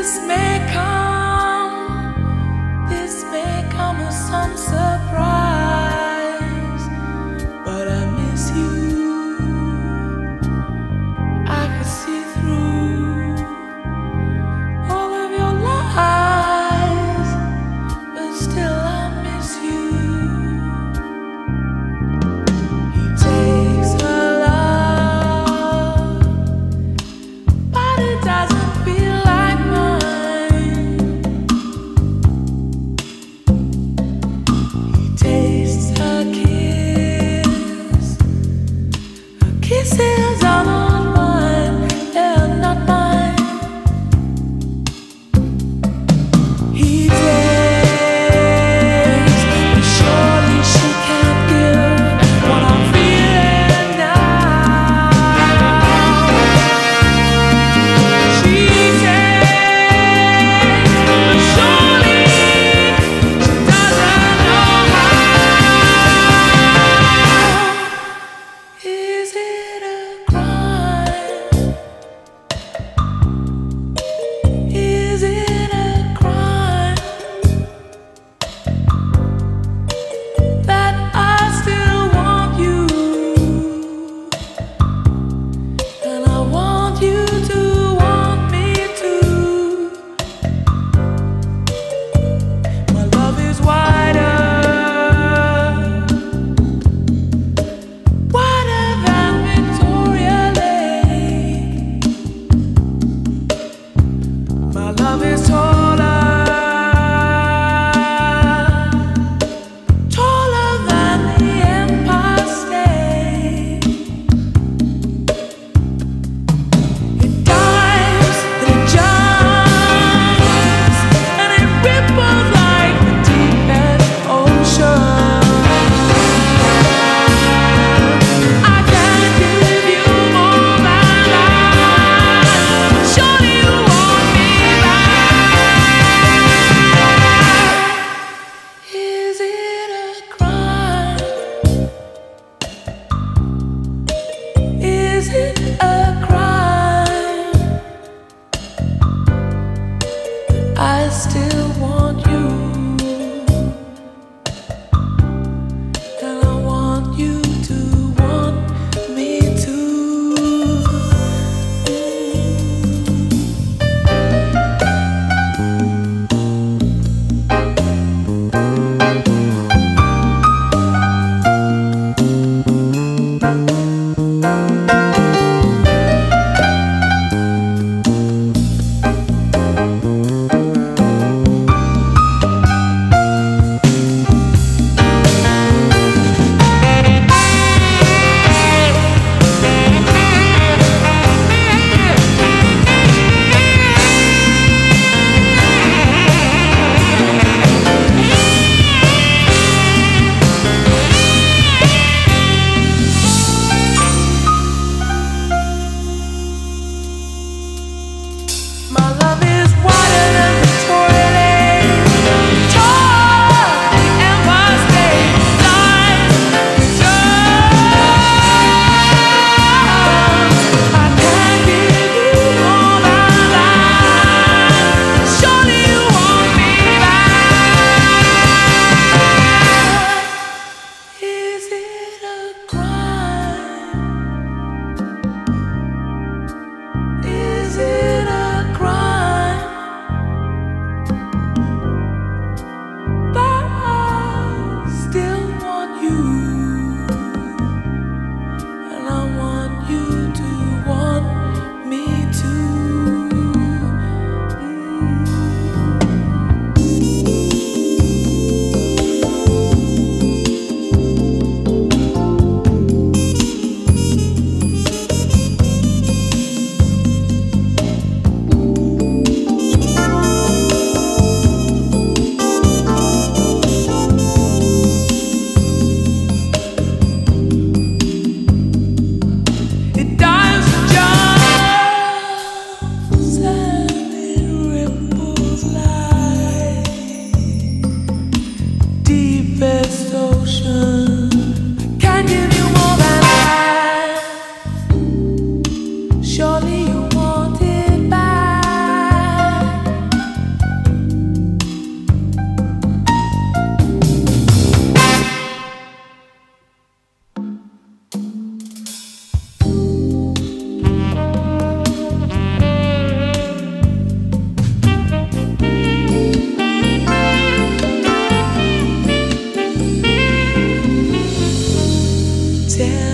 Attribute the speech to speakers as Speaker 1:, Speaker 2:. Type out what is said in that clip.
Speaker 1: this man. tell